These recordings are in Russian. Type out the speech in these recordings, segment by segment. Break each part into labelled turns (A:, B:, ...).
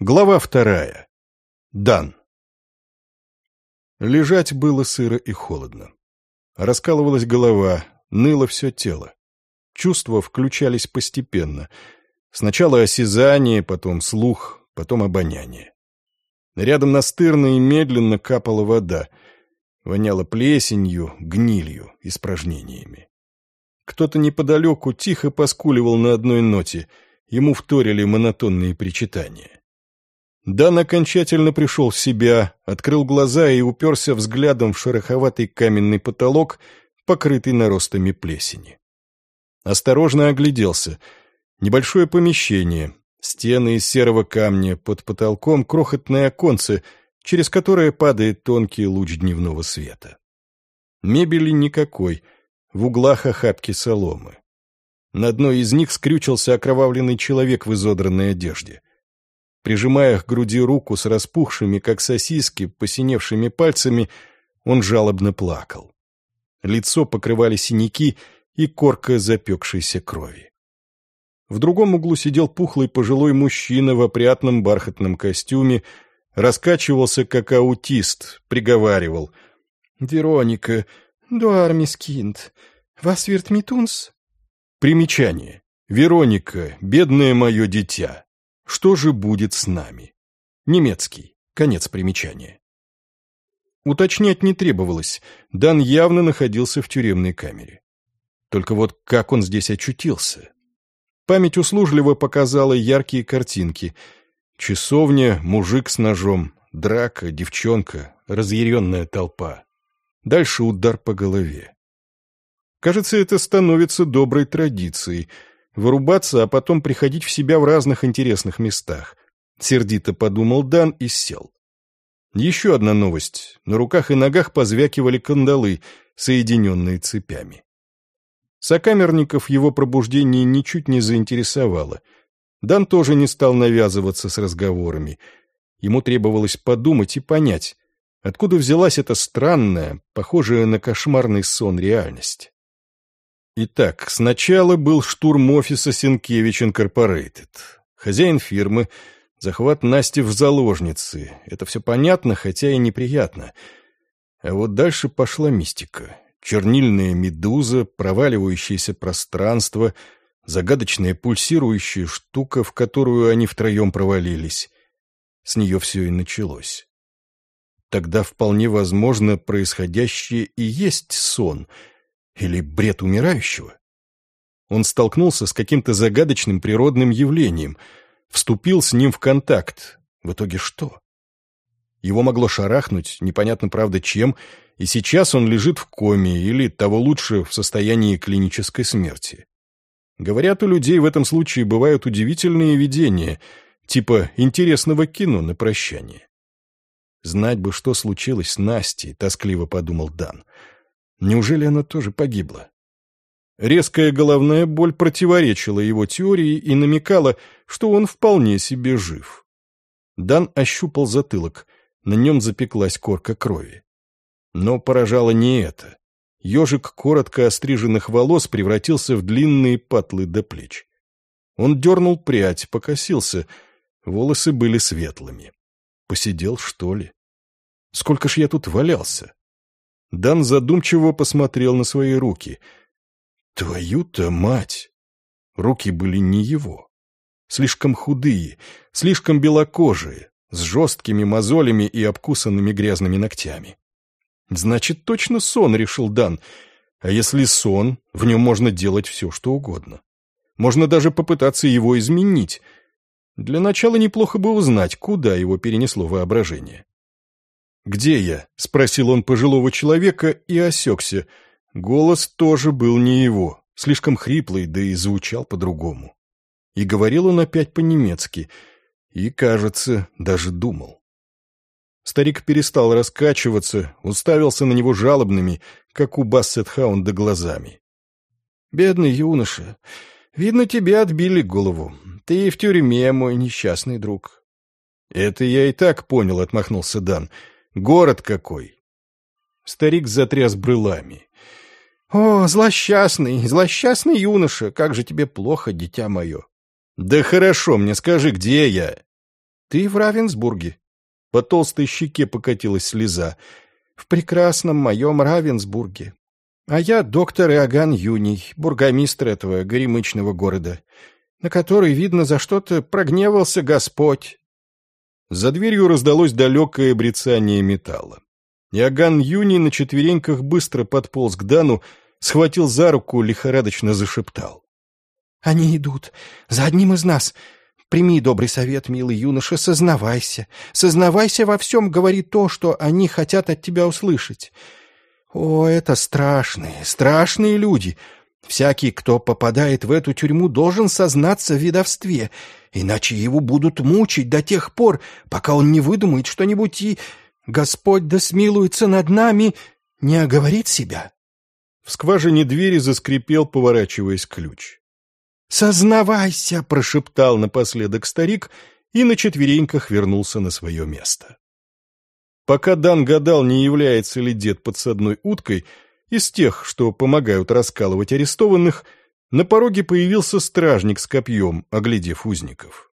A: Глава вторая. Дан. Лежать было сыро и холодно. Раскалывалась голова, ныло все тело. Чувства включались постепенно. Сначала осязание, потом слух, потом обоняние. Рядом настырно и медленно капала вода. Воняло плесенью, гнилью, испражнениями. Кто-то неподалеку тихо поскуливал на одной ноте. Ему вторили монотонные причитания. Дан окончательно пришел в себя, открыл глаза и уперся взглядом в шероховатый каменный потолок, покрытый наростами плесени. Осторожно огляделся. Небольшое помещение, стены из серого камня, под потолком крохотное оконце, через которое падает тонкий луч дневного света. Мебели никакой, в углах охапки соломы. На одной из них скрючился окровавленный человек в изодранной одежде. Прижимая к груди руку с распухшими, как сосиски, посиневшими пальцами, он жалобно плакал. Лицо покрывали синяки и корка запекшейся крови. В другом углу сидел пухлый пожилой мужчина в опрятном бархатном костюме, раскачивался, как аутист, приговаривал. «Вероника, дуармис кинт, вас вирт митунс?» Примечание. «Вероника, бедное мое дитя, что же будет с нами? Немецкий. Конец примечания. Уточнять не требовалось. Дан явно находился в тюремной камере. Только вот как он здесь очутился? Память услужливо показала яркие картинки. Часовня, мужик с ножом, драка, девчонка, разъяренная толпа. Дальше удар по голове. Кажется, это становится доброй традицией — вырубаться, а потом приходить в себя в разных интересных местах. Сердито подумал Дан и сел. Еще одна новость. На руках и ногах позвякивали кандалы, соединенные цепями. Сокамерников его пробуждение ничуть не заинтересовало. Дан тоже не стал навязываться с разговорами. Ему требовалось подумать и понять, откуда взялась эта странная, похожая на кошмарный сон реальность. Итак, сначала был штурм офиса Сенкевич Инкорпорейтед. Хозяин фирмы, захват Насти в заложницы. Это все понятно, хотя и неприятно. А вот дальше пошла мистика. Чернильная медуза, проваливающееся пространство, загадочная пульсирующая штука, в которую они втроем провалились. С нее все и началось. Тогда вполне возможно происходящее и есть сон — или бред умирающего? Он столкнулся с каким-то загадочным природным явлением, вступил с ним в контакт. В итоге что? Его могло шарахнуть, непонятно, правда, чем, и сейчас он лежит в коме или, того лучше, в состоянии клинической смерти. Говорят, у людей в этом случае бывают удивительные видения, типа интересного кино на прощание. Знать бы, что случилось с Настей, тоскливо подумал Дан. Неужели она тоже погибла? Резкая головная боль противоречила его теории и намекала, что он вполне себе жив. Дан ощупал затылок, на нем запеклась корка крови. Но поражало не это. Ежик коротко остриженных волос превратился в длинные патлы до плеч. Он дернул прядь, покосился. Волосы были светлыми. Посидел, что ли? Сколько ж я тут валялся? Дан задумчиво посмотрел на свои руки. Твою-то мать! Руки были не его. Слишком худые, слишком белокожие, с жесткими мозолями и обкусанными грязными ногтями. Значит, точно сон, решил Дан. А если сон, в нем можно делать все, что угодно. Можно даже попытаться его изменить. Для начала неплохо бы узнать, куда его перенесло воображение. «Где я?» — спросил он пожилого человека и осекся. Голос тоже был не его, слишком хриплый, да и звучал по-другому. И говорил он опять по-немецки, и, кажется, даже думал. Старик перестал раскачиваться, уставился на него жалобными, как у Бассетхаунда глазами. «Бедный юноша, видно, тебе отбили голову. Ты в тюрьме, мой несчастный друг». «Это я и так понял», — отмахнулся Дан. Город какой!» Старик затряс брылами. «О, злосчастный, злосчастный юноша, как же тебе плохо, дитя мое!» «Да хорошо, мне скажи, где я?» Ты в Равенсбурге?» По толстой щеке покатилась слеза. «В прекрасном моем Равенсбурге. А я доктор Иоганн Юний, бургомистр этого горемычного города, на который, видно, за что-то прогневался Господь». За дверью раздалось далекое брецание металла. Иоганн Юний на четвереньках быстро подполз к Дану, схватил за руку, лихорадочно зашептал. «Они идут. За одним из нас. Прими добрый совет, милый юноша, сознавайся. Сознавайся во всем, говори то, что они хотят от тебя услышать. О, это страшные, страшные люди. Всякий, кто попадает в эту тюрьму, должен сознаться в видовстве, иначе его будут мучить до тех пор, пока он не выдумает что-нибудь и... Господь да смилуется над нами, не оговорит себя. В скважине двери заскрипел, поворачиваясь ключ. «Сознавайся!» — прошептал напоследок старик и на четвереньках вернулся на свое место. Пока Дан гадал, не является ли дед подсадной уткой, из тех, что помогают раскалывать арестованных, на пороге появился стражник с копьем, оглядев узников.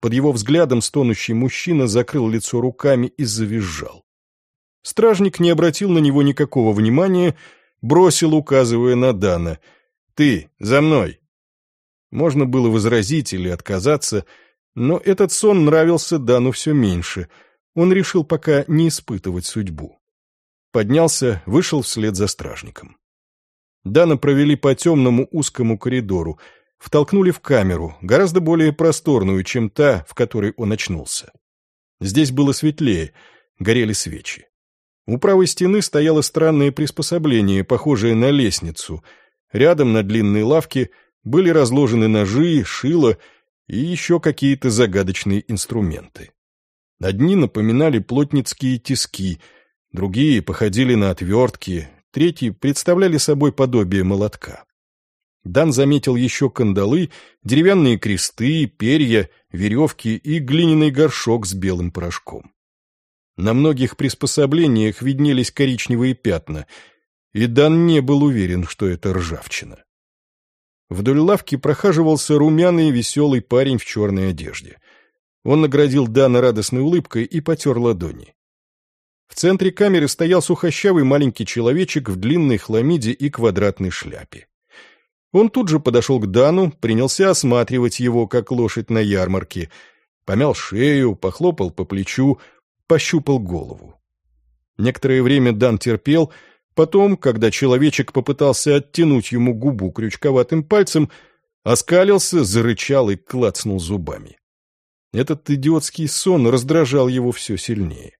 A: Под его взглядом стонущий мужчина закрыл лицо руками и завизжал. Стражник не обратил на него никакого внимания, бросил, указывая на Дана. «Ты, за мной!» Можно было возразить или отказаться, но этот сон нравился Дану все меньше. Он решил пока не испытывать судьбу. Поднялся, вышел вслед за стражником. Дана провели по темному узкому коридору, втолкнули в камеру, гораздо более просторную, чем та, в которой он очнулся. Здесь было светлее, горели свечи. У правой стены стояло странное приспособление, похожее на лестницу. Рядом на длинной лавке были разложены ножи, шило и еще какие-то загадочные инструменты. Одни напоминали плотницкие тиски, другие походили на отвертки, третьи представляли собой подобие молотка. Дан заметил еще кандалы, деревянные кресты, перья, веревки и глиняный горшок с белым порошком. На многих приспособлениях виднелись коричневые пятна, и Дан не был уверен, что это ржавчина. Вдоль лавки прохаживался румяный веселый парень в черной одежде. Он наградил Дана радостной улыбкой и потер ладони. В центре камеры стоял сухощавый маленький человечек в длинной хламиде и квадратной шляпе. Он тут же подошел к Дану, принялся осматривать его, как лошадь на ярмарке, помял шею, похлопал по плечу, пощупал голову. Некоторое время Дан терпел, Потом, когда человечек попытался оттянуть ему губу крючковатым пальцем, оскалился, зарычал и клацнул зубами. Этот идиотский сон раздражал его все сильнее.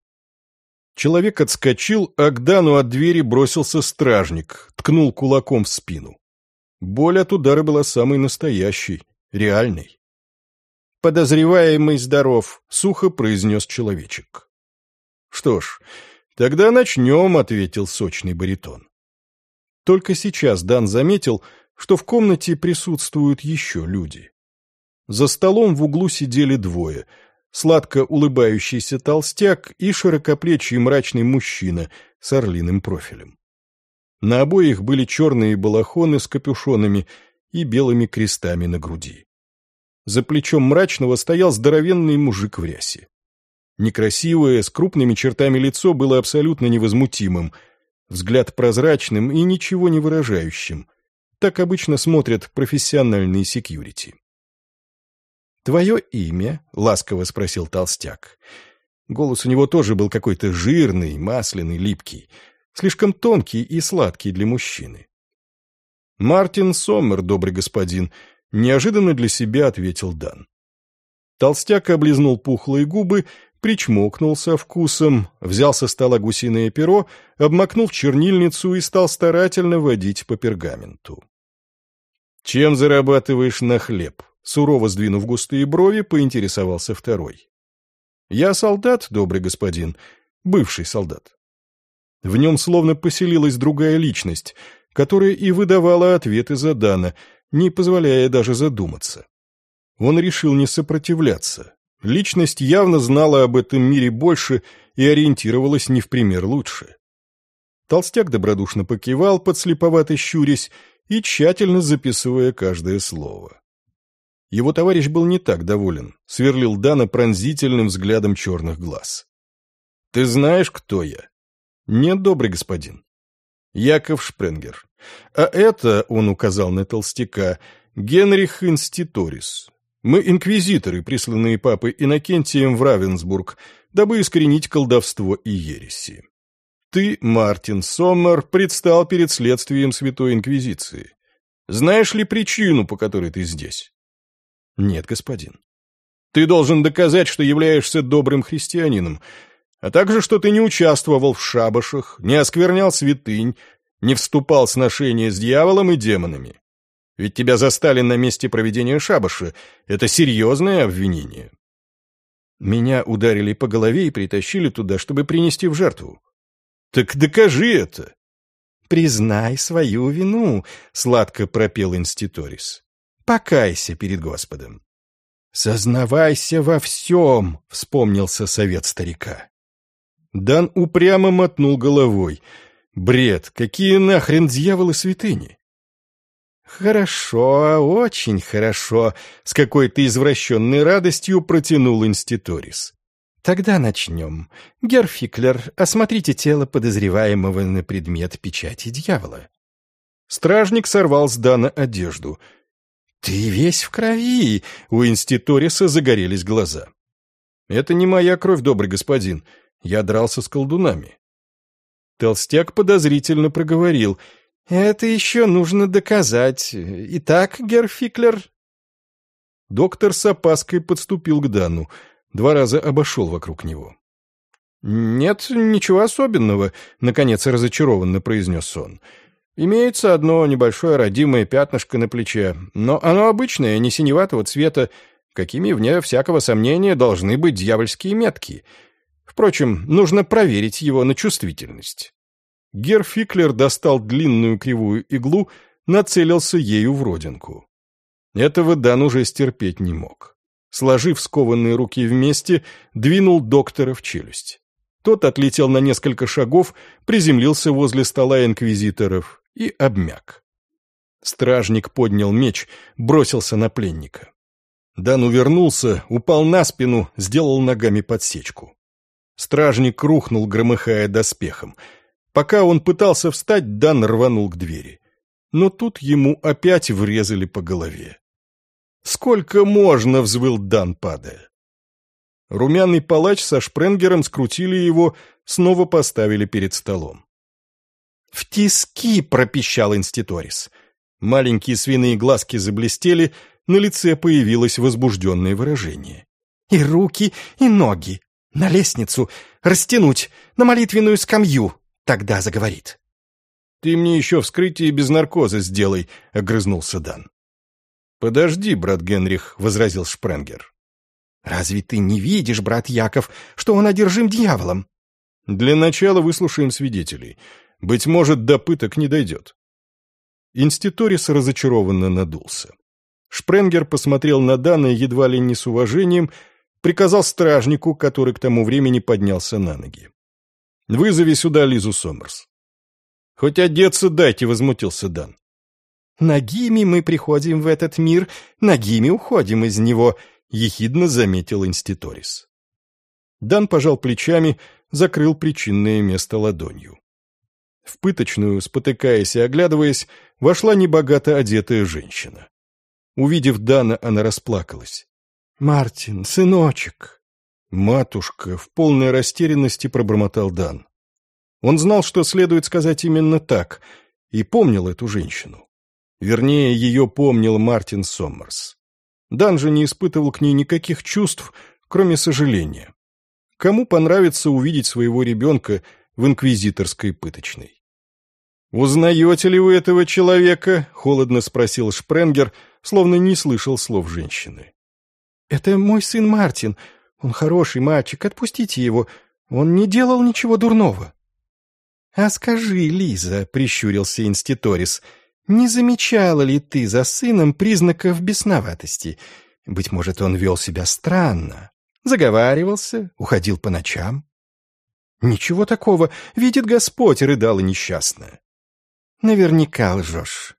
A: Человек отскочил, а к Дану от двери бросился стражник, ткнул кулаком в спину. Боль от удара была самой настоящей, реальной. «Подозреваемый здоров», — сухо произнес человечек. Что ж, «Тогда начнем», — ответил сочный баритон. Только сейчас Дан заметил, что в комнате присутствуют еще люди. За столом в углу сидели двое — сладко улыбающийся толстяк и широкоплечий мрачный мужчина с орлиным профилем. На обоих были черные балахоны с капюшонами и белыми крестами на груди. За плечом мрачного стоял здоровенный мужик в рясе. Некрасивое, с крупными чертами лицо было абсолютно невозмутимым, взгляд прозрачным и ничего не выражающим. Так обычно смотрят профессиональные секьюрити. «Твое имя?» — ласково спросил толстяк. Голос у него тоже был какой-то жирный, масляный, липкий, слишком тонкий и сладкий для мужчины. «Мартин Соммер, добрый господин», — неожиданно для себя ответил Дан. Толстяк облизнул пухлые губы, причмокнул со вкусом, взял со стола гусиное перо, обмакнул в чернильницу и стал старательно водить по пергаменту. «Чем зарабатываешь на хлеб?» Сурово сдвинув густые брови, поинтересовался второй. «Я солдат, добрый господин, бывший солдат». В нем словно поселилась другая личность, которая и выдавала ответы за Дана, не позволяя даже задуматься. Он решил не сопротивляться, Личность явно знала об этом мире больше и ориентировалась не в пример лучше. Толстяк добродушно покивал, подслеповато щурясь и тщательно записывая каждое слово. Его товарищ был не так доволен, сверлил Дана пронзительным взглядом черных глаз. «Ты знаешь, кто я?» «Нет, добрый господин». «Яков Шпренгер. А это, — он указал на толстяка, — Генрих Инститорис. Мы инквизиторы, присланные папой Иннокентием в Равенсбург, дабы искоренить колдовство и ереси. Ты, Мартин Соммер, предстал перед следствием Святой Инквизиции. Знаешь ли причину, по которой ты здесь? Нет, господин. Ты должен доказать, что являешься добрым христианином, а также, что ты не участвовал в шабашах, не осквернял святынь, не вступал в сношения с дьяволом и демонами. Ведь тебя застали на месте проведения шабаша. Это серьезное обвинение. Меня ударили по голове и притащили туда, чтобы принести в жертву. Так докажи это. Признай свою вину, сладко пропел инститорис. Покайся перед Господом. Сознавайся во всем, вспомнился совет старика. Дан упрямо мотнул головой. Бред, какие нахрен дьяволы святыни? «Хорошо, очень хорошо», — с какой-то извращенной радостью протянул инститорис. «Тогда начнем. Герфиклер, осмотрите тело подозреваемого на предмет печати дьявола». Стражник сорвал с Дана одежду. «Ты весь в крови!» — у инститориса загорелись глаза. «Это не моя кровь, добрый господин. Я дрался с колдунами». Толстяк подозрительно проговорил — это еще нужно доказать. Итак, Герфиклер. Доктор с опаской подступил к Дану, два раза обошел вокруг него. «Нет, ничего особенного», — наконец разочарованно произнес он. «Имеется одно небольшое родимое пятнышко на плече, но оно обычное, не синеватого цвета, какими, вне всякого сомнения, должны быть дьявольские метки. Впрочем, нужно проверить его на чувствительность». Гер Фиклер достал длинную кривую иглу, нацелился ею в родинку. Этого Дан уже стерпеть не мог. Сложив скованные руки вместе, двинул доктора в челюсть. Тот отлетел на несколько шагов, приземлился возле стола инквизиторов и обмяк. Стражник поднял меч, бросился на пленника. Дан увернулся, упал на спину, сделал ногами подсечку. Стражник рухнул, громыхая доспехом — Пока он пытался встать, Дан рванул к двери. Но тут ему опять врезали по голове. «Сколько можно?» — взвыл Дан, падая. Румяный палач со шпренгером скрутили его, снова поставили перед столом. «В тиски!» — пропищал инститорис. Маленькие свиные глазки заблестели, на лице появилось возбужденное выражение. «И руки, и ноги! На лестницу! Растянуть! На молитвенную скамью!» Тогда заговорит. «Ты мне еще вскрытие без наркоза сделай», — огрызнулся Дан. «Подожди, брат Генрих», — возразил Шпренгер. «Разве ты не видишь, брат Яков, что он одержим дьяволом?» «Для начала выслушаем свидетелей. Быть может, до пыток не дойдет». Инститорис разочарованно надулся. Шпренгер посмотрел на Дана едва ли не с уважением, приказал стражнику, который к тому времени поднялся на ноги. Вызови сюда Лизу Сомерс. Хоть одеться дайте, возмутился Дан. Нагими мы приходим в этот мир, нагими уходим из него, ехидно заметил инститорис. Дан пожал плечами, закрыл причинное место ладонью. В пыточную, спотыкаясь и оглядываясь, вошла небогато одетая женщина. Увидев Дана, она расплакалась. «Мартин, сыночек!» «Матушка!» — в полной растерянности пробормотал Дан. Он знал, что следует сказать именно так, и помнил эту женщину. Вернее, ее помнил Мартин Соммерс. Дан же не испытывал к ней никаких чувств, кроме сожаления. Кому понравится увидеть своего ребенка в инквизиторской пыточной? «Узнаете ли вы этого человека?» — холодно спросил Шпренгер, словно не слышал слов женщины. «Это мой сын Мартин», он хороший мальчик, отпустите его. Он не делал ничего дурного. — А скажи, Лиза, — прищурился инститорис, — не замечала ли ты за сыном признаков бесноватости? Быть может, он вел себя странно, заговаривался, уходил по ночам? — Ничего такого, видит Господь, рыдала несчастная. — Наверняка лжешь.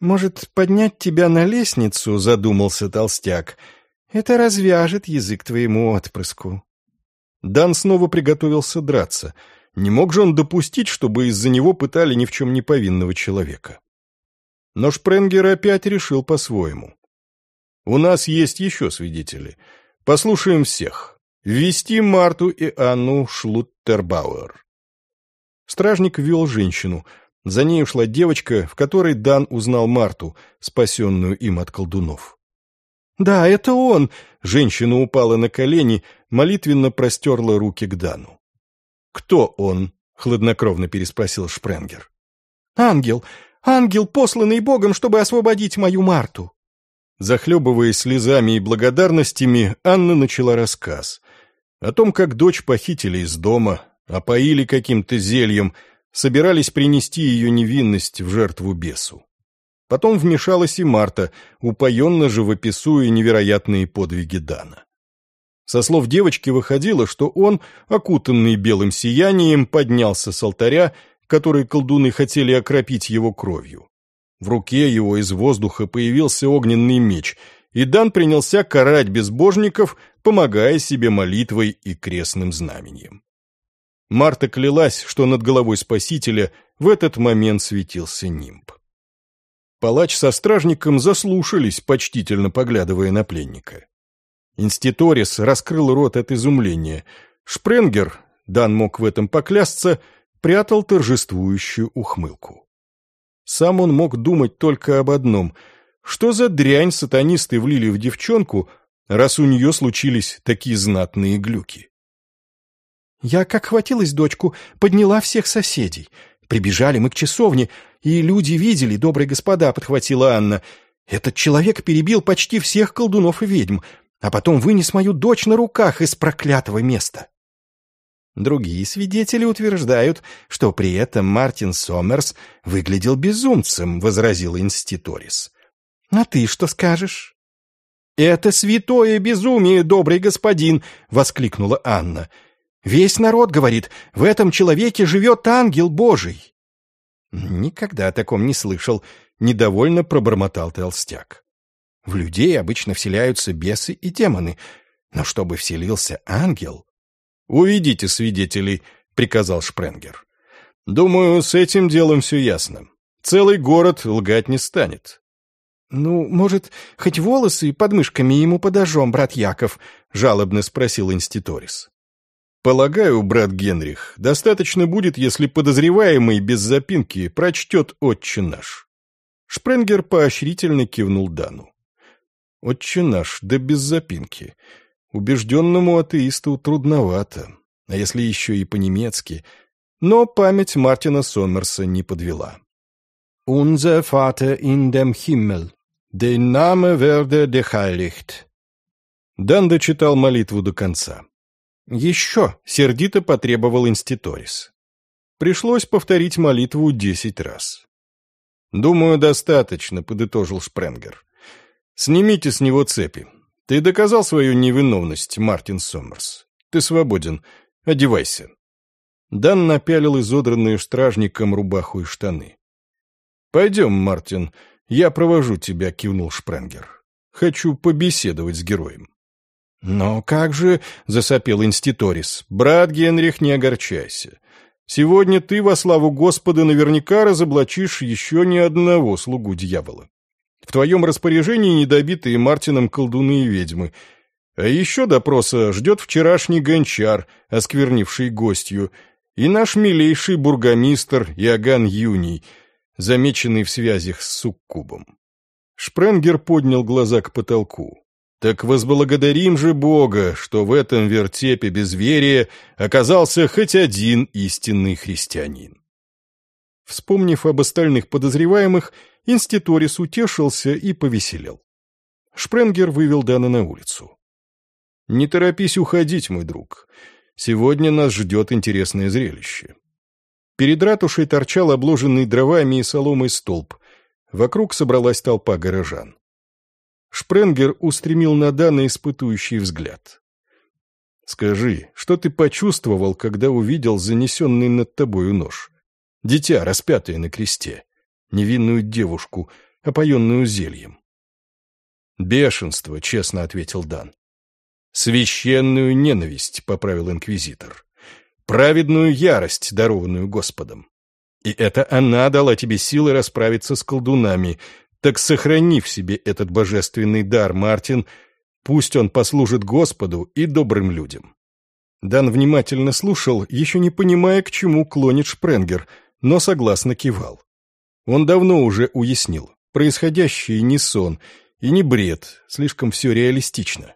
B: «Может, поднять тебя на лестницу?» — задумался толстяк. «Это развяжет язык твоему отпрыску».
A: Дан снова приготовился драться. Не мог же он допустить, чтобы из-за него пытали ни в чем не повинного человека. Но Шпренгер опять решил по-своему. «У нас есть еще свидетели. Послушаем всех. Ввести Марту и Анну Шлуттербауэр». Стражник ввел женщину. За ней ушла девочка, в которой Дан узнал Марту, спасенную им от колдунов.
B: «Да, это он!»
A: Женщина упала на колени, молитвенно простерла руки к Дану. «Кто он?» — хладнокровно переспросил Шпренгер.
B: «Ангел! Ангел, посланный Богом, чтобы освободить мою Марту!»
A: Захлебываясь слезами и благодарностями, Анна начала рассказ. О том, как дочь похитили из дома, опоили каким-то зельем, собирались принести ее невинность в жертву бесу. Потом вмешалась и Марта, упоенно живописуя невероятные подвиги Дана. Со слов девочки выходило, что он, окутанный белым сиянием, поднялся с алтаря, который колдуны хотели окропить его кровью. В руке его из воздуха появился огненный меч, и Дан принялся карать безбожников, помогая себе молитвой и крестным знаменем. Марта клялась, что над головой Спасителя в этот момент светился нимб. Палач со стражником заслушались, почтительно поглядывая на пленника. Инститорис раскрыл рот от изумления. Шпренгер, Дан мог в этом поклясться, прятал торжествующую ухмылку. Сам он мог думать только об одном — что за дрянь сатанисты влили в девчонку, раз у нее случились такие знатные глюки?
B: Я, как хватилась дочку, подняла всех соседей. Прибежали мы к часовне, и люди видели, добрые господа, подхватила Анна. Этот человек перебил почти всех колдунов и ведьм, а потом вынес мою дочь на руках из проклятого места. Другие свидетели утверждают, что при этом Мартин Сомерс выглядел безумцем, возразил Инститорис. А ты что скажешь? «Это святое безумие, добрый господин!» — воскликнула Анна. «Весь народ говорит, в этом человеке живет ангел Божий!» «Никогда о таком не слышал», — недовольно пробормотал толстяк. «В людей обычно вселяются бесы и демоны, но чтобы вселился ангел...»
A: «Уведите свидетелей», — приказал Шпренгер. «Думаю, с этим делом все ясно. Целый город лгать не станет».
B: «Ну, может, хоть волосы под мышками ему подожжем, брат Яков?» — жалобно спросил Инститорис.
A: Полагаю, брат Генрих, достаточно будет, если подозреваемый без запинки прочтет «Отче наш». Шпренгер поощрительно кивнул Дану. «Отче наш, да без запинки. Убежденному атеисту трудновато, а если еще и по-немецки. Но память Мартина Сомерса не подвела.
B: «Unser Vater in dem Himmel, dein Name werde geheiligt».
A: Дан дочитал молитву до конца. «Еще!» — сердито потребовал Инститорис. Пришлось повторить молитву десять раз. «Думаю, достаточно», — подытожил Шпренгер. «Снимите с него цепи. Ты доказал свою невиновность, Мартин Сомерс. Ты свободен. Одевайся». Дан напялил изодранные стражником рубаху и штаны. «Пойдем, Мартин, я провожу тебя», — кивнул Шпренгер. «Хочу побеседовать с героем».
B: «Но как же...» — засопел Инститорис.
A: «Брат Генрих, не огорчайся. Сегодня ты во славу Господа наверняка разоблачишь еще ни одного слугу дьявола. В твоем распоряжении недобитые Мартином колдуны и ведьмы. А еще допроса ждет вчерашний гончар, осквернивший гостью, и наш милейший бургомистр Иоганн Юний, замеченный в связях с суккубом». Шпренгер поднял глаза к потолку. Так возблагодарим же Бога, что в этом вертепе безверия оказался хоть один истинный христианин. Вспомнив об остальных подозреваемых, Инститорис утешился и повеселел. Шпренгер вывел Дана на улицу. «Не торопись уходить, мой друг. Сегодня нас ждет интересное зрелище». Перед ратушей торчал обложенный дровами и соломой столб. Вокруг собралась толпа горожан. Шпренгер устремил на Дана испытующий взгляд. «Скажи, что ты почувствовал, когда увидел занесенный над тобою нож? Дитя, распятое на кресте, невинную девушку, опоенную зельем. «Бешенство», — честно ответил Дан. «Священную ненависть», — поправил инквизитор. «Праведную ярость, дарованную Господом. И это она дала тебе силы расправиться с колдунами. Так сохрани в себе этот божественный дар, Мартин, пусть он послужит Господу и добрым людям». Дан внимательно слушал, еще не понимая, к чему клонит Шпренгер, но согласно кивал. Он давно уже уяснил, происходящее не сон и не бред, слишком все реалистично.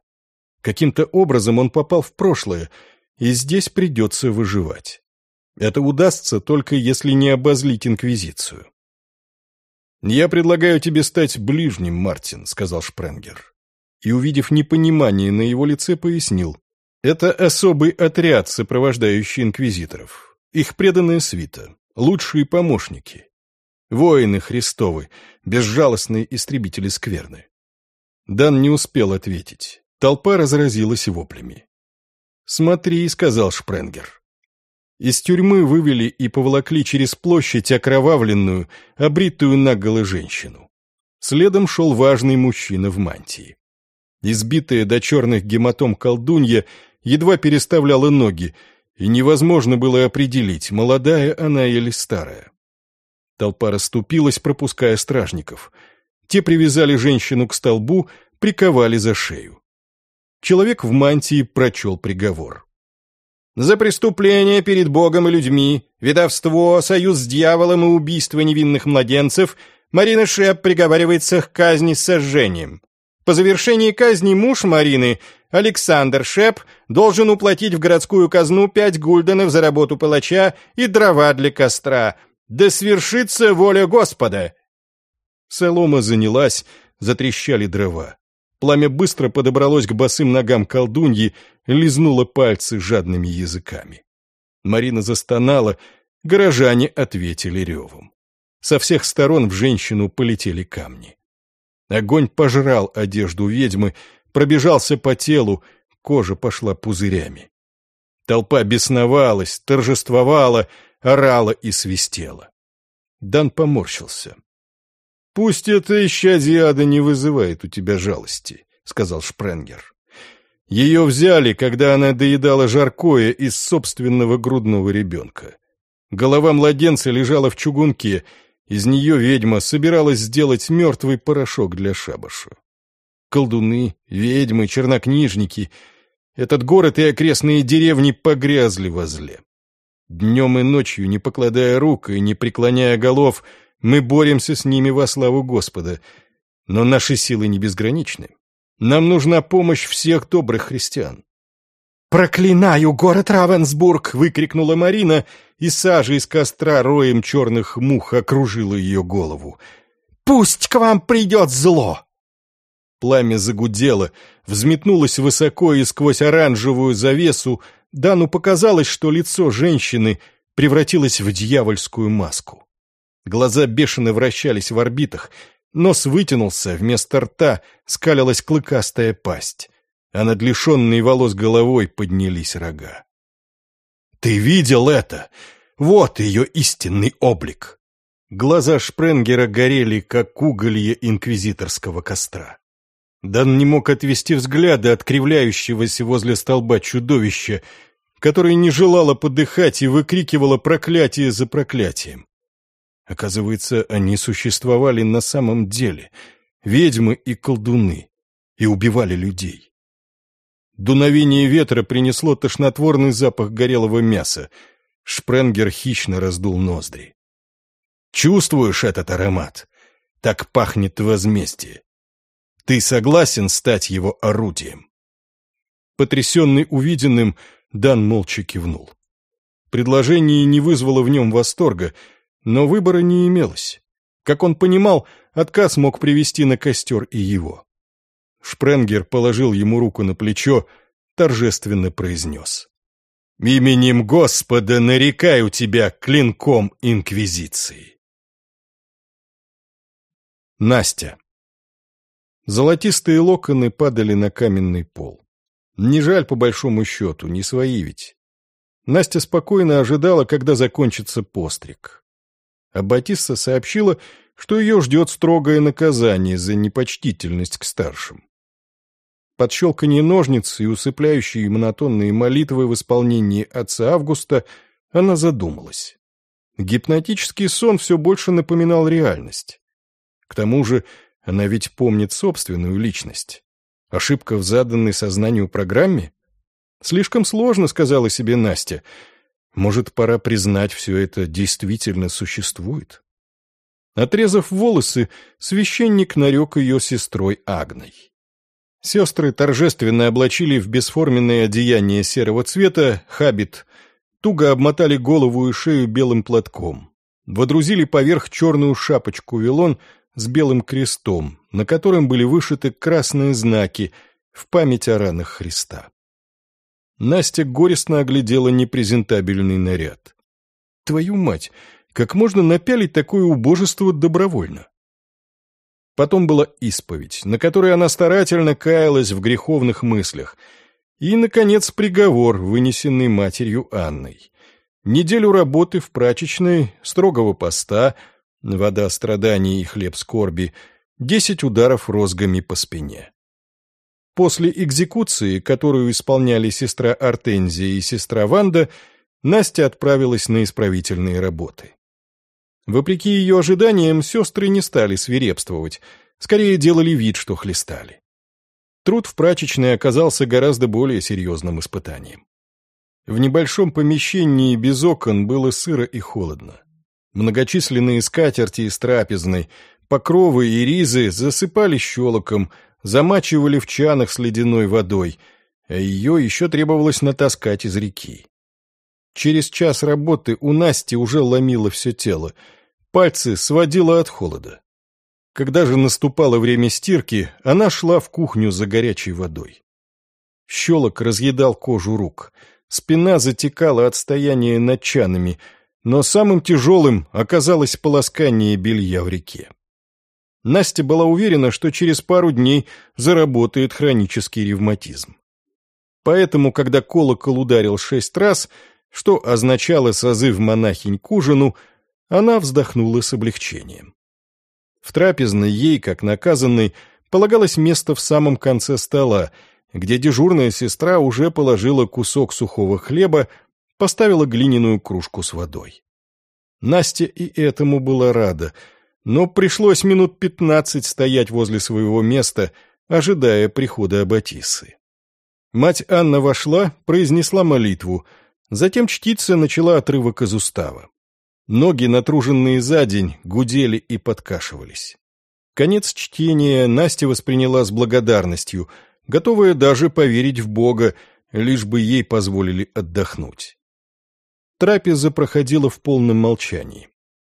A: Каким-то образом он попал в прошлое, и здесь придется выживать. Это удастся только если не обозлить Инквизицию. «Я предлагаю тебе стать ближним, Мартин», — сказал Шпренгер. И, увидев непонимание на его лице, пояснил. «Это особый отряд, сопровождающий инквизиторов. Их преданная свита, лучшие помощники. Воины Христовы, безжалостные истребители скверны». Дан не успел ответить. Толпа разразилась воплями. «Смотри», — сказал Шпренгер. Из тюрьмы вывели и поволокли через площадь окровавленную, обритую наголо женщину. Следом шел важный мужчина в мантии. Избитая до черных гематом колдунья едва переставляла ноги, и невозможно было определить, молодая она или старая. Толпа расступилась, пропуская стражников. Те привязали женщину к столбу, приковали за шею. Человек в мантии прочел приговор. «За преступление перед Богом и людьми, ведовство, союз с дьяволом и убийство невинных младенцев Марина Шеп приговаривается к казни с сожжением. По завершении казни муж Марины, Александр Шеп, должен уплатить в городскую казну пять гульденов за работу палача и дрова для костра. Да свершится воля Господа!» Солома занялась, затрещали дрова. Пламя быстро подобралось к босым ногам колдуньи, лизнуло пальцы жадными языками. Марина застонала, горожане ответили ревом. Со всех сторон в женщину полетели камни. Огонь пожрал одежду ведьмы, пробежался по телу, кожа пошла пузырями. Толпа бесновалась, торжествовала, орала и свистела. Дан поморщился. «Пусть это исчадие ада не вызывает у тебя жалости», — сказал Шпренгер. «Ее взяли, когда она доедала жаркое из собственного грудного ребенка. Голова младенца лежала в чугунке, из нее ведьма собиралась сделать мертвый порошок для шабаша. Колдуны, ведьмы, чернокнижники — этот город и окрестные деревни погрязли во зле. Днем и ночью, не покладая рук и не преклоняя голов — мы боремся с ними во славу Господа, но наши силы не безграничны. Нам нужна помощь всех добрых христиан.
B: «Проклинаю город Равенсбург!» — выкрикнула Марина, и сажа из костра роем черных мух окружила ее голову. «Пусть к вам придет зло!»
A: Пламя загудело, взметнулось высоко и сквозь оранжевую завесу Дану показалось, что лицо женщины превратилось в дьявольскую маску. Глаза бешено вращались в орбитах, нос вытянулся, вместо рта скалилась клыкастая пасть, а над лишенной волос головой поднялись рога. «Ты видел это? Вот ее истинный облик!» Глаза Шпренгера горели, как уголье инквизиторского костра. Дан не мог отвести взгляда от кривляющегося возле столба чудовища, которое не желало подыхать и выкрикивало проклятие за проклятием. Оказывается, они существовали на самом деле. Ведьмы и колдуны. И убивали людей. Дуновение ветра принесло тошнотворный запах горелого мяса. Шпренгер хищно раздул ноздри. «Чувствуешь этот аромат? Так пахнет возмездие. Ты согласен стать его орудием?» Потрясенный увиденным, Дан молча кивнул. Предложение не вызвало в нем восторга — но выбора не имелось. Как он понимал, отказ мог привести на костер и его. Шпренгер положил ему руку на плечо, торжественно произнес. «Именем Господа нарекаю тебя клинком Инквизиции!» Настя. Золотистые локоны падали на каменный пол. Не жаль, по большому счету, не свои ведь. Настя спокойно ожидала, когда закончится постриг а Батисса сообщила, что ее ждет строгое наказание за непочтительность к старшим. Под щелканье ножниц и усыпляющие монотонные молитвы в исполнении отца Августа она задумалась. Гипнотический сон все больше напоминал реальность. К тому же она ведь помнит собственную личность. Ошибка в заданной сознанию программе? Слишком сложно, сказала себе Настя. Может, пора признать, все это действительно существует? Отрезав волосы, священник нарек ее сестрой Агной. Сестры торжественно облачили в бесформенное одеяние серого цвета, хабит, туго обмотали голову и шею белым платком, водрузили поверх черную шапочку-вилон с белым крестом, на котором были вышиты красные знаки в память о ранах Христа. Настя горестно оглядела непрезентабельный наряд. «Твою мать, как можно напялить такое убожество добровольно?» Потом была исповедь, на которой она старательно каялась в греховных мыслях. И, наконец, приговор, вынесенный матерью Анной. Неделю работы в прачечной, строгого поста, вода страданий и хлеб скорби, десять ударов розгами по спине. После экзекуции, которую исполняли сестра Артензия и сестра Ванда, Настя отправилась на исправительные работы. Вопреки ее ожиданиям, сестры не стали свирепствовать, скорее делали вид, что хлестали. Труд в прачечной оказался гораздо более серьезным испытанием. В небольшом помещении без окон было сыро и холодно. Многочисленные скатерти из трапезной, покровы и ризы засыпали щелоком, замачивали в чанах с ледяной водой, а ее еще требовалось натаскать из реки. Через час работы у Насти уже ломило все тело, пальцы сводило от холода. Когда же наступало время стирки, она шла в кухню за горячей водой. Щелок разъедал кожу рук, спина затекала от стояния над чанами, но самым тяжелым оказалось полоскание белья в реке. Настя была уверена, что через пару дней заработает хронический ревматизм. Поэтому, когда колокол ударил шесть раз, что означало созыв монахинь к ужину, она вздохнула с облегчением. В трапезной ей, как наказанной, полагалось место в самом конце стола, где дежурная сестра уже положила кусок сухого хлеба, поставила глиняную кружку с водой. Настя и этому была рада, но пришлось минут пятнадцать стоять возле своего места, ожидая прихода Аббатисы. Мать Анна вошла, произнесла молитву — Затем чтица начала отрывок из устава. Ноги, натруженные за день, гудели и подкашивались. Конец чтения Настя восприняла с благодарностью, готовая даже поверить в Бога, лишь бы ей позволили отдохнуть. Трапеза проходила в полном молчании.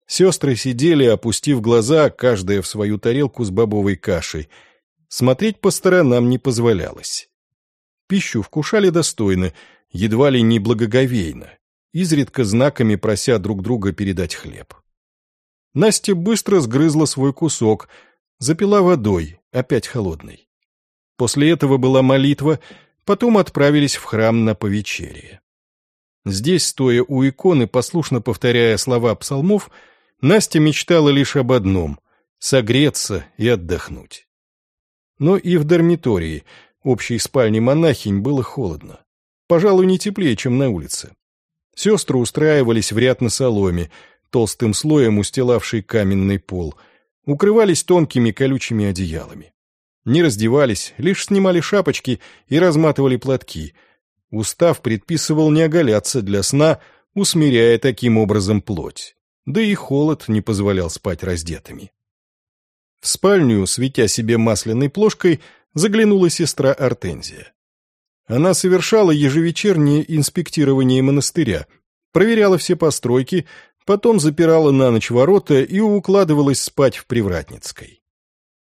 A: Сестры сидели, опустив глаза, каждая в свою тарелку с бобовой кашей. Смотреть по сторонам не позволялось. Пищу вкушали достойно — едва ли не благоговейно, изредка знаками прося друг друга передать хлеб. Настя быстро сгрызла свой кусок, запила водой, опять холодной. После этого была молитва, потом отправились в храм на повечерие. Здесь, стоя у иконы, послушно повторяя слова псалмов, Настя мечтала лишь об одном — согреться и отдохнуть. Но и в дармитории, общей спальне монахинь, было холодно. Пожалуй, не теплее, чем на улице. Сестры устраивались в ряд на соломе, толстым слоем устилавший каменный пол, укрывались тонкими колючими одеялами. Не раздевались, лишь снимали шапочки и разматывали платки. Устав предписывал не оголяться для сна, усмиряя таким образом плоть. Да и холод не позволял спать раздетыми. В спальню, светя себе масляной плошкой, заглянула сестра Артензия. Она совершала ежевечернее инспектирование монастыря, проверяла все постройки, потом запирала на ночь ворота и укладывалась спать в Привратницкой.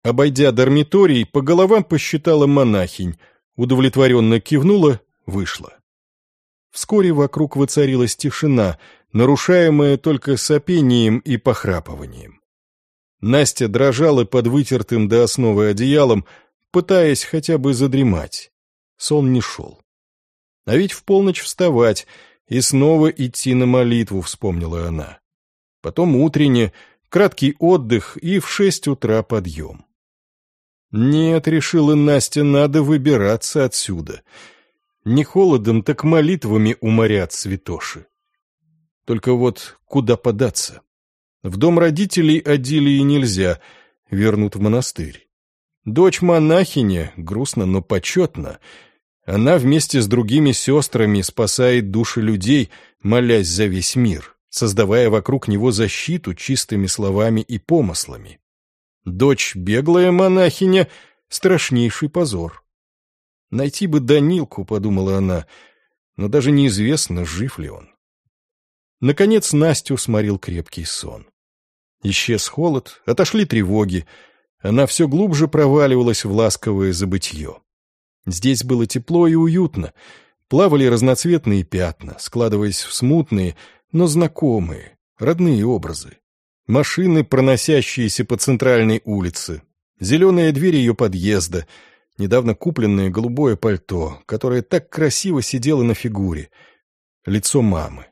A: Обойдя дармиторий, по головам посчитала монахинь, удовлетворенно кивнула, вышла. Вскоре вокруг воцарилась тишина, нарушаемая только сопением и похрапыванием. Настя дрожала под вытертым до основы одеялом, пытаясь хотя бы задремать. Сон не шел. А ведь в полночь вставать и снова идти на молитву, вспомнила она. Потом утренне, Краткий отдых и в шесть утра подъем. Нет, решила Настя, надо выбираться отсюда. Не холодом, так молитвами уморят святоши. Только вот куда податься? В дом родителей Адилии нельзя, вернут в монастырь. Дочь монахиня, грустно, но почетно. Она вместе с другими сестрами спасает души людей, молясь за весь мир, создавая вокруг него защиту чистыми словами и помыслами. Дочь беглая монахиня — страшнейший позор. Найти бы Данилку, подумала она, но даже неизвестно, жив ли он. Наконец Настю сморил крепкий сон. Исчез холод, отошли тревоги. Она все глубже проваливалась в ласковое забытье. Здесь было тепло и уютно. Плавали разноцветные пятна, складываясь в смутные, но знакомые, родные образы. Машины, проносящиеся по центральной улице, зеленая дверь ее подъезда, недавно купленное голубое пальто, которое так красиво сидело на фигуре, лицо мамы.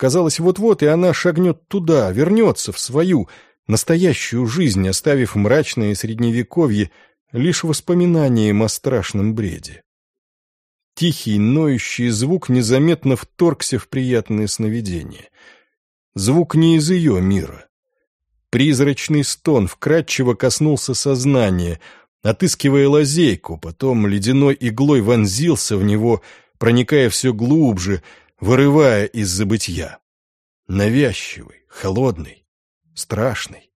A: Казалось, вот-вот и она шагнет туда, вернется в свою, настоящую жизнь, оставив мрачное средневековье лишь воспоминанием о страшном бреде. Тихий, ноющий звук незаметно вторгся в приятное сновидение. Звук не из ее мира. Призрачный стон вкрадчиво коснулся сознания, отыскивая лазейку, потом ледяной иглой вонзился в него, проникая все глубже, вырывая из забытья. Навязчивый, холодный, страшный.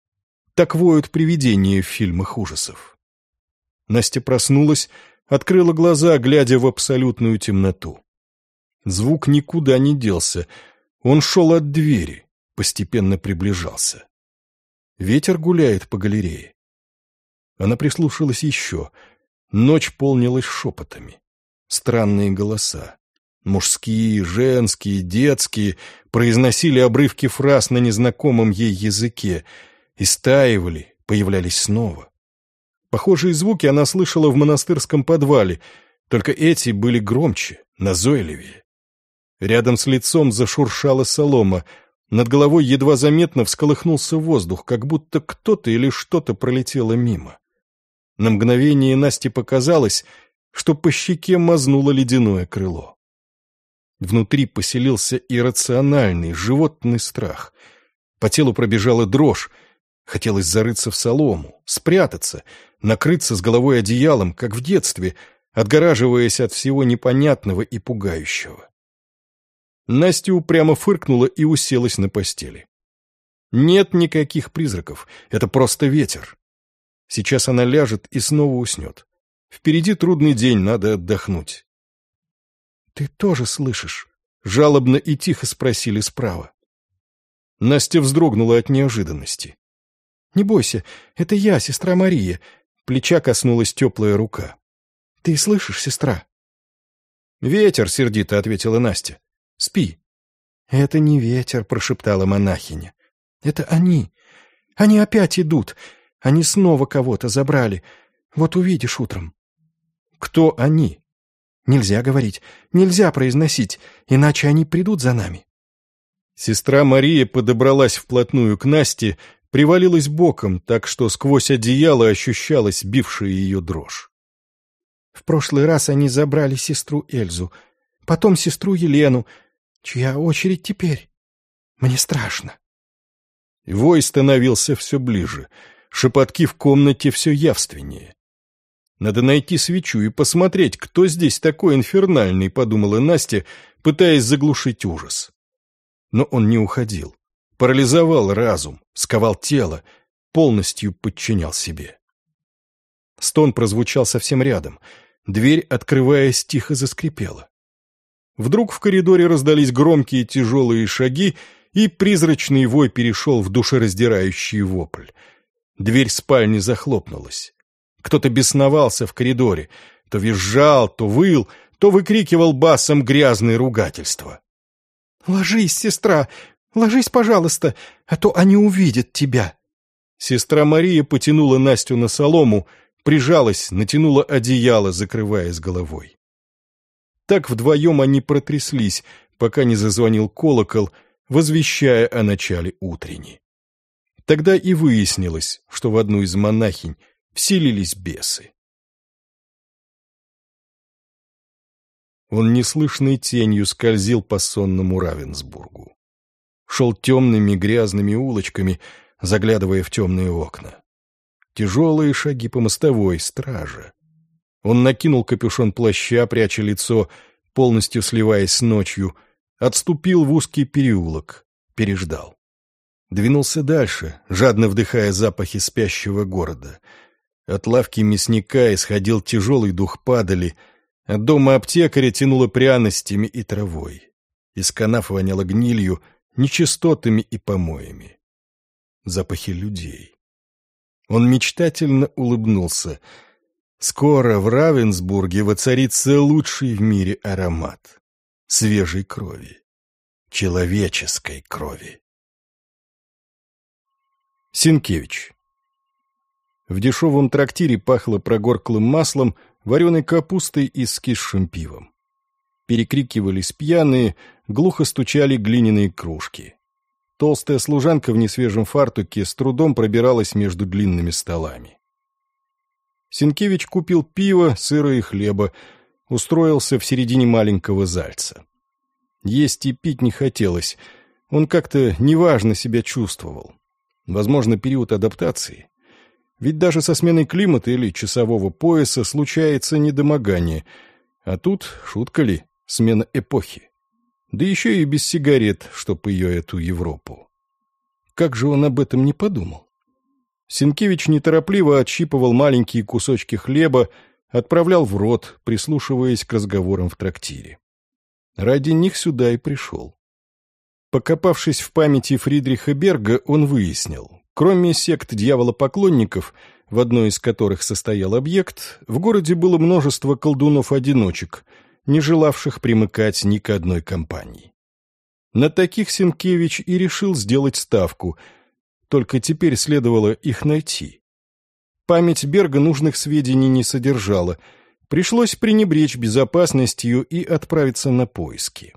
A: Так воют привидения в фильмах ужасов. Настя проснулась, открыла глаза, глядя в абсолютную темноту. Звук никуда не делся. Он шел от двери, постепенно приближался. Ветер гуляет по галерее. Она прислушалась еще. Ночь полнилась шепотами. Странные голоса. Мужские, женские, детские произносили обрывки фраз на незнакомом ей языке, истаивали, появлялись снова. Похожие звуки она слышала в монастырском подвале, только эти были громче, назойливее. Рядом с лицом зашуршала солома, над головой едва заметно всколыхнулся воздух, как будто кто-то или что-то пролетело мимо. На мгновение Насте показалось, что по щеке мазнуло ледяное крыло. Внутри поселился иррациональный, животный страх. По телу пробежала дрожь. Хотелось зарыться в солому, спрятаться, накрыться с головой одеялом, как в детстве, отгораживаясь от всего непонятного и пугающего. Настя упрямо фыркнула и уселась на постели. Нет никаких призраков, это просто ветер. Сейчас она ляжет и снова уснет. Впереди трудный день, надо отдохнуть. «Ты тоже слышишь?» — жалобно и тихо спросили справа. Настя вздрогнула от неожиданности. «Не бойся, это я, сестра Мария». Плеча коснулась теплая рука. «Ты слышишь, сестра?» «Ветер», — сердито ответила Настя. Спи». «Это не ветер», — прошептала монахиня. «Это они. Они опять идут. Они снова кого-то забрали. Вот увидишь утром». «Кто они?» «Нельзя говорить, нельзя произносить, иначе они придут за нами». Сестра Мария подобралась вплотную к Насте, привалилась боком, так что сквозь одеяло ощущалась бившая ее дрожь. В прошлый раз они забрали сестру Эльзу, потом сестру Елену, Чья очередь теперь? Мне страшно. Вой становился все ближе, шепотки в комнате все явственнее. Надо найти свечу и посмотреть, кто здесь такой инфернальный, подумала Настя, пытаясь заглушить ужас. Но он не уходил. Парализовал разум, сковал тело, полностью подчинял себе. Стон прозвучал совсем рядом. Дверь, открываясь, тихо заскрипела. Вдруг в коридоре раздались громкие тяжелые шаги, и призрачный вой перешел в душераздирающий вопль. Дверь спальни захлопнулась. Кто-то бесновался в коридоре, то визжал, то выл, то выкрикивал басом грязные ругательства. «Ложись, сестра, ложись, пожалуйста, а то они увидят тебя». Сестра Мария потянула Настю на солому, прижалась, натянула одеяло, закрывая с головой. Так вдвоем они протряслись, пока не зазвонил колокол, возвещая о начале утренней. Тогда и выяснилось, что в одну из монахинь вселились бесы. Он неслышной тенью скользил по сонному Равенсбургу. Шел темными грязными улочками, заглядывая в темные окна. Тяжелые шаги по мостовой, стража. Он накинул капюшон плаща, пряча лицо, полностью сливаясь с ночью, отступил в узкий переулок, переждал. Двинулся дальше, жадно вдыхая запахи спящего города. От лавки мясника исходил тяжелый дух падали, от дома аптекаря тянуло пряностями и травой. Из канав воняло гнилью, нечистотами и помоями. Запахи людей. Он мечтательно улыбнулся. Скоро в Равенсбурге воцарится лучший в мире аромат свежей крови, человеческой крови. Синкевич В дешевом трактире пахло прогорклым маслом, вареной капустой и скисшим пивом. Перекрикивались пьяные, глухо стучали глиняные кружки. Толстая служанка в несвежем фартуке с трудом пробиралась между длинными столами. Сенкевич купил пиво, сыра и хлеба, устроился в середине маленького зальца. Есть и пить не хотелось, он как-то неважно себя чувствовал. Возможно, период адаптации. Ведь даже со сменой климата или часового пояса случается недомогание, а тут, шутка ли, смена эпохи. Да еще и без сигарет, чтоб ее эту Европу. Как же он об этом не подумал? Сенкевич неторопливо отщипывал маленькие кусочки хлеба, отправлял в рот, прислушиваясь к разговорам в трактире. Ради них сюда и пришел. Покопавшись в памяти Фридриха Берга, он выяснил, кроме сект дьяволопоклонников, в одной из которых состоял объект, в городе было множество колдунов-одиночек — не желавших примыкать ни к одной компании. На таких Сенкевич и решил сделать ставку, только теперь следовало их найти. Память Берга нужных сведений не содержала, пришлось пренебречь безопасностью и отправиться на поиски.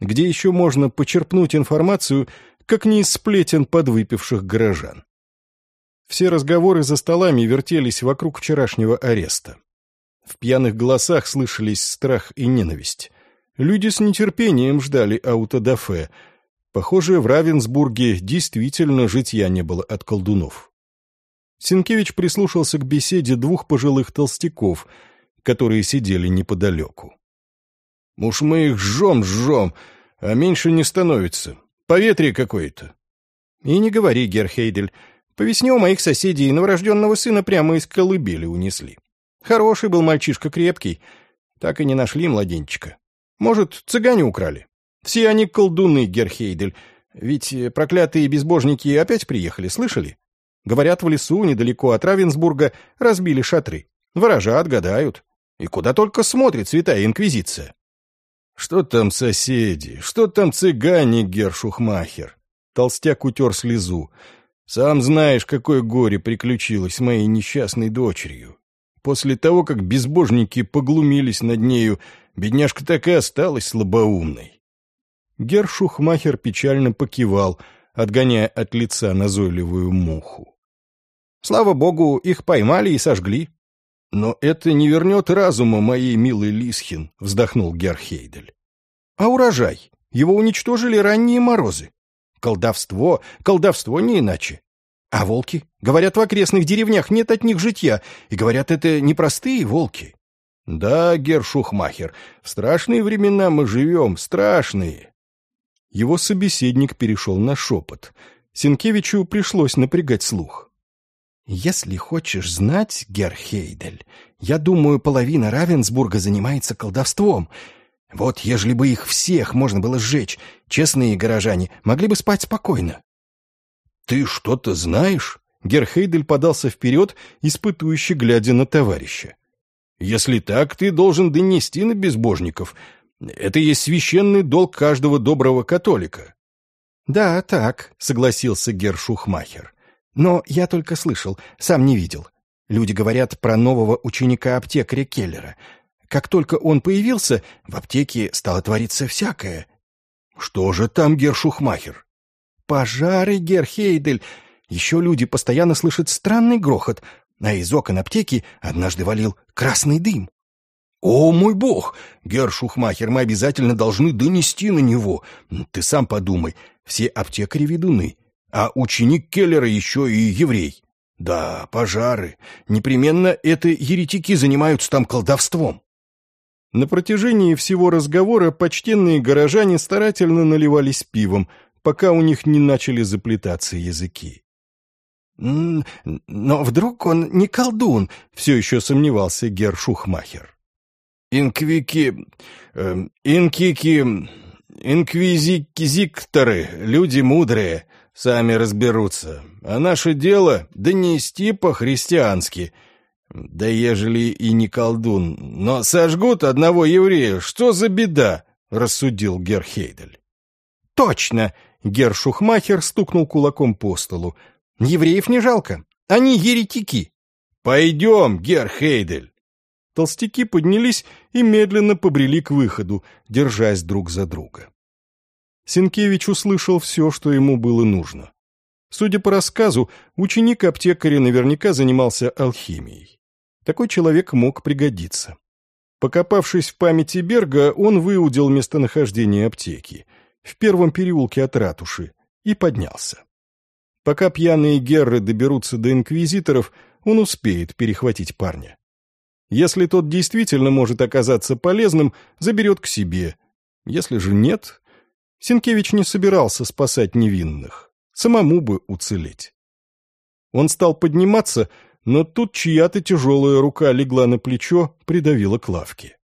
A: Где еще можно почерпнуть информацию, как не из сплетен подвыпивших горожан? Все разговоры за столами вертелись вокруг вчерашнего ареста. В пьяных голосах слышались страх и ненависть. Люди с нетерпением ждали аутодафе. Похоже, в Равенсбурге действительно житья не было от колдунов. Сенкевич прислушался к беседе двух пожилых толстяков, которые сидели неподалеку. «Уж мы их жжем, жжем, а меньше не становится. Поветрие какое-то». «И не говори, Герхейдель. По весне у моих соседей новорожденного сына прямо из колыбели унесли. Хороший был мальчишка, крепкий. Так и не нашли младенчика. Может, цыгане украли? Все они колдуны, Герхейдель. Ведь проклятые безбожники опять приехали, слышали? Говорят, в лесу, недалеко от Равенсбурга, разбили шатры. Ворожат, гадают. И куда только смотрит святая инквизиция. Что там соседи? Что там цыгане, Гершухмахер? Толстяк утер слезу. Сам знаешь, какое горе приключилось с моей несчастной дочерью. После того, как безбожники поглумились над нею, бедняжка так и осталась слабоумной. Гершухмахер печально покивал, отгоняя от лица назойливую муху. Слава богу, их поймали и сожгли. Но это не вернет разума моей милой Лисхин, вздохнул Герхейдель. А урожай? Его уничтожили ранние морозы. Колдовство, колдовство не иначе. А волки? Говорят, в окрестных деревнях нет от них житья, и говорят, это непростые волки. Да, Гершухмахер, в страшные времена мы живем, страшные. Его собеседник перешел на шепот. Сенкевичу пришлось напрягать слух. «Если хочешь знать, Герхейдель, я думаю, половина Равенсбурга занимается колдовством. Вот ежели бы их всех можно было сжечь, честные горожане могли бы спать спокойно. «Ты что-то знаешь?» Герхейдель подался вперед, испытующе глядя на товарища. «Если так, ты должен донести на безбожников. Это есть священный долг каждого доброго католика». «Да, так», — согласился Гершухмахер. «Но я только слышал, сам не видел. Люди говорят про нового ученика-аптекаря Келлера. Как только он появился, в аптеке стало твориться всякое». «Что же там, Гершухмахер?» Пожары, Герхейдель!
B: Еще люди постоянно слышат странный грохот, а из окон аптеки однажды валил красный дым. «О, мой бог! Герр Шухмахер, мы обязательно должны донести на него. Ты сам подумай, все аптекари ведуны, а ученик Келлера еще и еврей. Да, пожары. Непременно это еретики занимаются там колдовством».
A: На протяжении всего разговора почтенные горожане старательно наливались пивом, пока у них не начали заплетаться языки.
B: «Но вдруг он не колдун?» — все еще сомневался Герр Шухмахер.
A: «Инквики... Э, инкики... инквизикторы, люди мудрые, сами разберутся. А наше дело — донести по-христиански. Да ежели и не колдун, но сожгут одного еврея, что за беда?» — рассудил Герр Хейдель.
B: «Точно!» — Герр Шухмахер стукнул кулаком по столу. «Евреев не жалко. Они еретики».
A: «Пойдем, Герр Хейдель!» Толстяки поднялись и медленно побрели к выходу, держась друг за друга. Сенкевич услышал все, что ему было нужно. Судя по рассказу, ученик аптекаря наверняка занимался алхимией. Такой человек мог пригодиться. Покопавшись в памяти Берга, он выудил местонахождение аптеки в первом переулке от ратуши и поднялся. Пока пьяные герры доберутся до инквизиторов, он успеет перехватить парня. Если тот действительно может оказаться полезным, заберет к себе. Если же нет... Сенкевич не собирался спасать невинных. Самому бы уцелеть. Он стал подниматься, но тут чья-то тяжелая рука легла на плечо, придавила к лавке.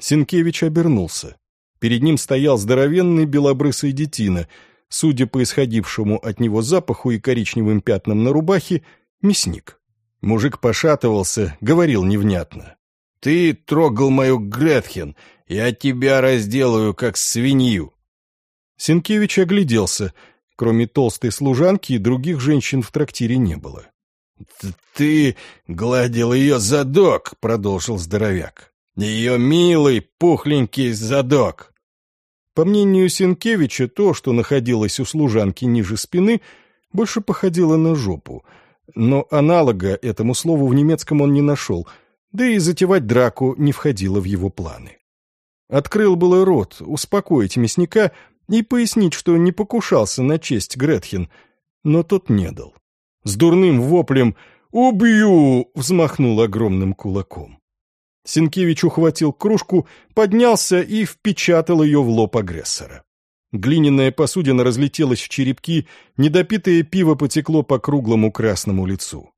A: Сенкевич обернулся. Перед ним стоял здоровенный белобрысый детина, судя по исходившему от него запаху и коричневым пятнам на рубахе, мясник. Мужик пошатывался, говорил невнятно. «Ты трогал мою Гретхен, я тебя разделаю, как свинью». Сенкевич огляделся. Кроме толстой служанки, других женщин в трактире не было. «Ты гладил ее задок», — продолжил здоровяк. «Ее милый, пухленький задок». По мнению Сенкевича, то, что находилось у служанки ниже спины, больше походило на жопу — но аналога этому слову в немецком он не нашел, да и затевать драку не входило в его планы. Открыл было рот, успокоить мясника и пояснить, что не покушался на честь Гретхен, но тот не дал. С дурным воплем «Убью!» взмахнул огромным кулаком. Сенкевич ухватил кружку, поднялся и впечатал ее в лоб агрессора. Глиняная посудина разлетелась в черепки, недопитое пиво потекло по круглому красному лицу.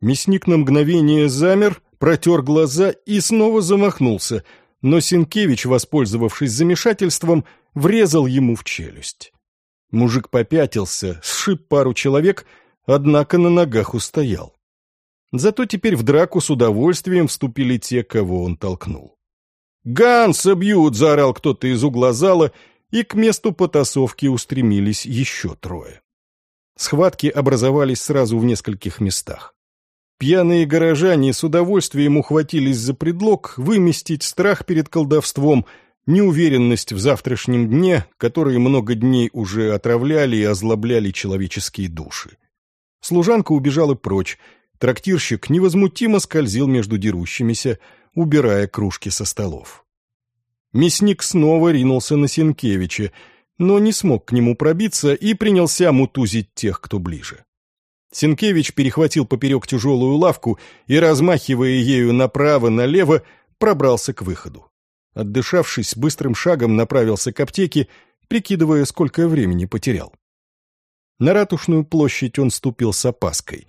A: Мясник на мгновение замер, протер глаза и снова замахнулся, но Сенкевич, воспользовавшись замешательством, врезал ему в челюсть. Мужик попятился, сшиб пару человек, однако на ногах устоял. Зато теперь в драку с удовольствием вступили те, кого он толкнул. «Ганса бьют!» — заорал кто-то из угла зала — и к месту потасовки устремились еще трое. Схватки образовались сразу в нескольких местах. Пьяные горожане с удовольствием ухватились за предлог выместить страх перед колдовством, неуверенность в завтрашнем дне, которые много дней уже отравляли и озлобляли человеческие души. Служанка убежала прочь, трактирщик невозмутимо скользил между дерущимися, убирая кружки со столов. Мясник снова ринулся на Сенкевича, но не смог к нему пробиться и принялся мутузить тех, кто ближе. Сенкевич перехватил поперек тяжелую лавку и, размахивая ею направо-налево, пробрался к выходу. Отдышавшись, быстрым шагом направился к аптеке, прикидывая, сколько времени потерял. На ратушную площадь он ступил с опаской.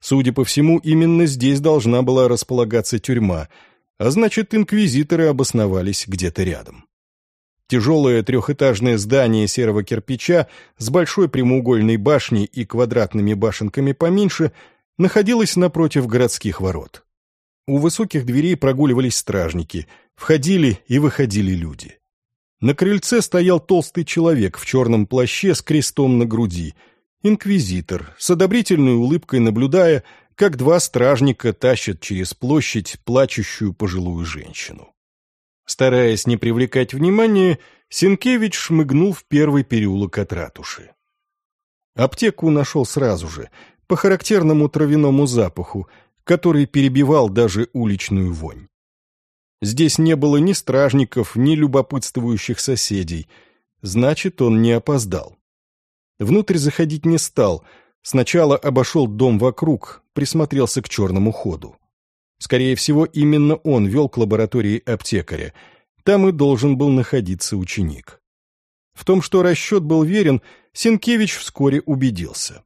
A: Судя по всему, именно здесь должна была располагаться тюрьма — а значит, инквизиторы обосновались где-то рядом. Тяжелое трехэтажное здание серого кирпича с большой прямоугольной башней и квадратными башенками поменьше находилось напротив городских ворот. У высоких дверей прогуливались стражники, входили и выходили люди. На крыльце стоял толстый человек в черном плаще с крестом на груди, инквизитор, с одобрительной улыбкой наблюдая, как два стражника тащат через площадь плачущую пожилую женщину. Стараясь не привлекать внимания, Сенкевич шмыгнул в первый переулок от ратуши. Аптеку нашел сразу же, по характерному травяному запаху, который перебивал даже уличную вонь. Здесь не было ни стражников, ни любопытствующих соседей, значит, он не опоздал. Внутрь заходить не стал, сначала обошел дом вокруг, присмотрелся к черному ходу. Скорее всего, именно он вел к лаборатории аптекаря, там и должен был находиться ученик. В том, что расчет был верен, Сенкевич вскоре убедился.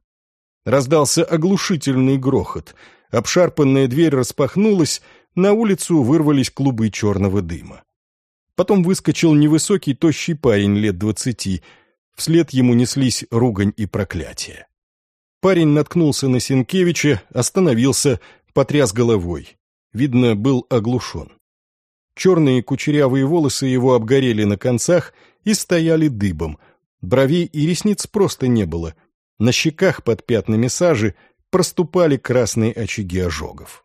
A: Раздался оглушительный грохот. Обшарпанная дверь распахнулась, на улицу вырвались клубы черного дыма. Потом выскочил невысокий, тощий парень лет двадцати. Вслед ему неслись ругань и проклятия. Парень наткнулся на Сенкевича, остановился, потряс головой. Видно, был оглушен. Черные кучерявые волосы его обгорели на концах и стояли дыбом. Бровей и ресниц просто не было. На щеках под пятнами сажи проступали красные очаги ожогов.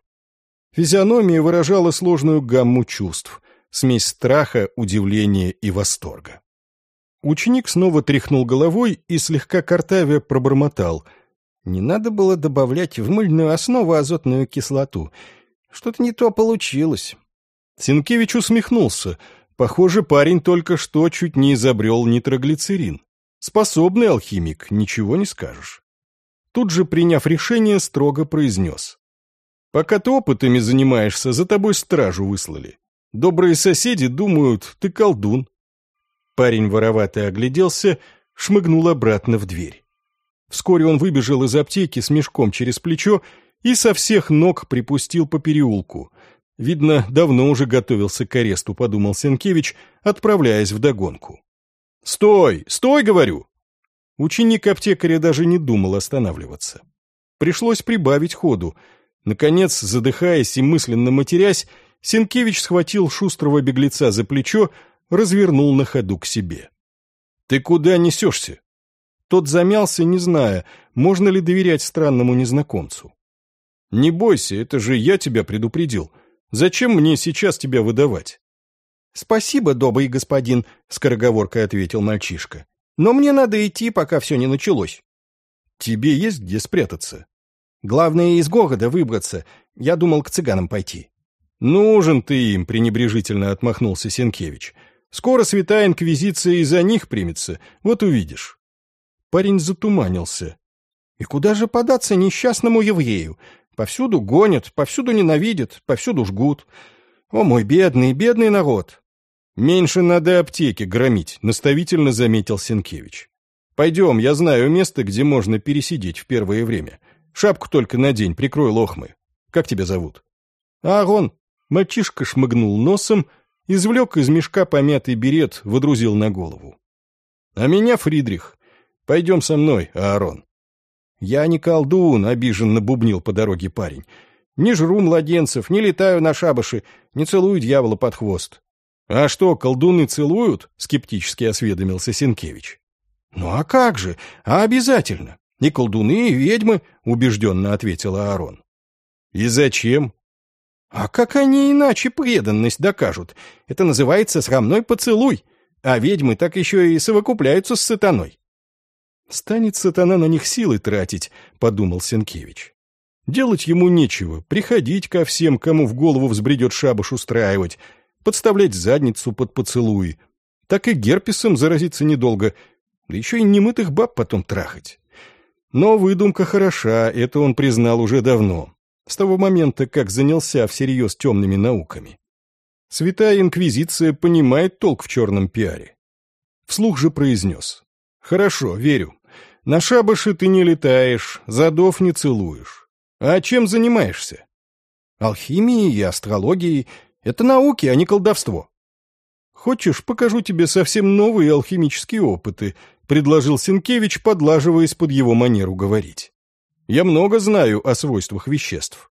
A: Физиономия выражала сложную гамму чувств, смесь страха, удивления и восторга. Ученик снова тряхнул головой и слегка картавя пробормотал. Не надо было добавлять в мыльную основу азотную кислоту. Что-то не то получилось. Сенкевич усмехнулся. Похоже, парень только что чуть не изобрел нитроглицерин. Способный алхимик, ничего не скажешь. Тут же, приняв решение, строго произнес. «Пока ты опытами занимаешься, за тобой стражу выслали. Добрые соседи думают, ты колдун». Парень воровато огляделся, шмыгнул обратно в дверь. Вскоре он выбежал из аптеки с мешком через плечо и со всех ног припустил по переулку, Видно, давно уже готовился к аресту, подумал Сенкевич, отправляясь в догонку. «Стой! Стой, говорю!» Ученик аптекаря даже не думал останавливаться. Пришлось прибавить ходу. Наконец, задыхаясь и мысленно матерясь, Сенкевич схватил шустрого беглеца за плечо, развернул на ходу к себе. «Ты куда несешься?» Тот замялся, не зная, можно ли доверять странному незнакомцу. «Не бойся, это же я тебя предупредил. Зачем мне сейчас тебя выдавать?»
B: «Спасибо, добрый господин», — скороговоркой ответил мальчишка. «Но мне надо идти, пока все не началось».
A: «Тебе есть где спрятаться?»
B: «Главное, из города выбраться. Я думал к цыганам пойти».
A: «Нужен ты им», — пренебрежительно отмахнулся Сенкевич. «Скоро святая инквизиция из-за них примется, вот увидишь». Парень затуманился.
B: «И куда же податься несчастному еврею? Повсюду гонят, повсюду ненавидят, повсюду жгут. О, мой бедный, бедный народ!»
A: «Меньше надо аптеки громить», — наставительно заметил Сенкевич. «Пойдем, я знаю место, где можно пересидеть в первое время. Шапку только надень, прикрой лохмы. Как тебя зовут?»
B: «Аарон».
A: Мальчишка шмыгнул носом, извлек из мешка помятый берет, водрузил на голову. «А меня Фридрих. Пойдем со мной, Аарон».
B: «Я не колдун», — обиженно бубнил по дороге парень. «Не жру младенцев, не летаю на шабаши, не целую дьявола под хвост».
A: «А что, колдуны целуют?» — скептически осведомился Сенкевич.
B: «Ну а как же? А обязательно. И колдуны, и ведьмы», — убежденно ответила Аарон.
A: «И зачем?»
B: «А как они иначе преданность докажут? Это называется срамной поцелуй. А ведьмы так еще и совокупляются с сатаной.
A: «Станет сатана на них силы тратить», — подумал Сенкевич. «Делать ему нечего, приходить ко всем, кому в голову взбредет шабаш устраивать, подставлять задницу под поцелуи. Так и герпесом заразиться недолго, да еще и немытых баб потом трахать. Но выдумка хороша, это он признал уже давно, с того момента, как занялся всерьез темными науками. Святая Инквизиция понимает толк в черном пиаре. Вслух же произнес. «Хорошо, верю. На шабаши ты не летаешь, задов не целуешь. А чем занимаешься?
B: Алхимией и астрологией. Это науки, а не колдовство.
A: Хочешь, покажу тебе совсем новые алхимические опыты, предложил Сенкевич, подлаживаясь под его манеру говорить. Я много знаю о свойствах веществ.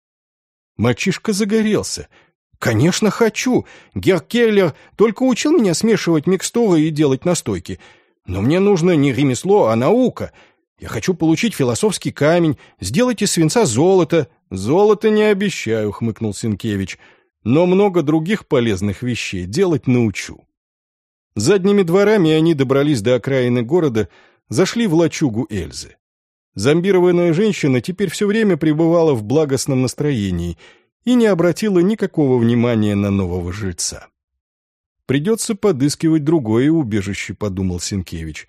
A: Мальчишка загорелся. «Конечно, хочу. Герр Келлер только учил меня смешивать микстуры и делать настойки. Но мне нужно не ремесло, а наука. Я хочу получить философский камень, сделать из свинца золото. Золото не обещаю, хмыкнул Сенкевич, но много других полезных вещей делать научу. Задними дворами они добрались до окраины города, зашли в лачугу Эльзы. Зомбированная женщина теперь все время пребывала в благостном настроении и не обратила никакого внимания на нового жильца. «Придется подыскивать другое убежище», — подумал Сенкевич.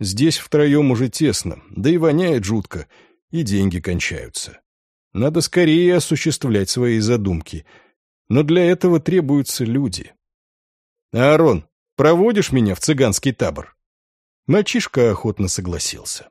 A: «Здесь втроем уже тесно, да и воняет жутко, и деньги кончаются. Надо скорее осуществлять свои задумки, но для этого требуются люди». «Аарон, проводишь меня в цыганский табор?» Мальчишка охотно согласился.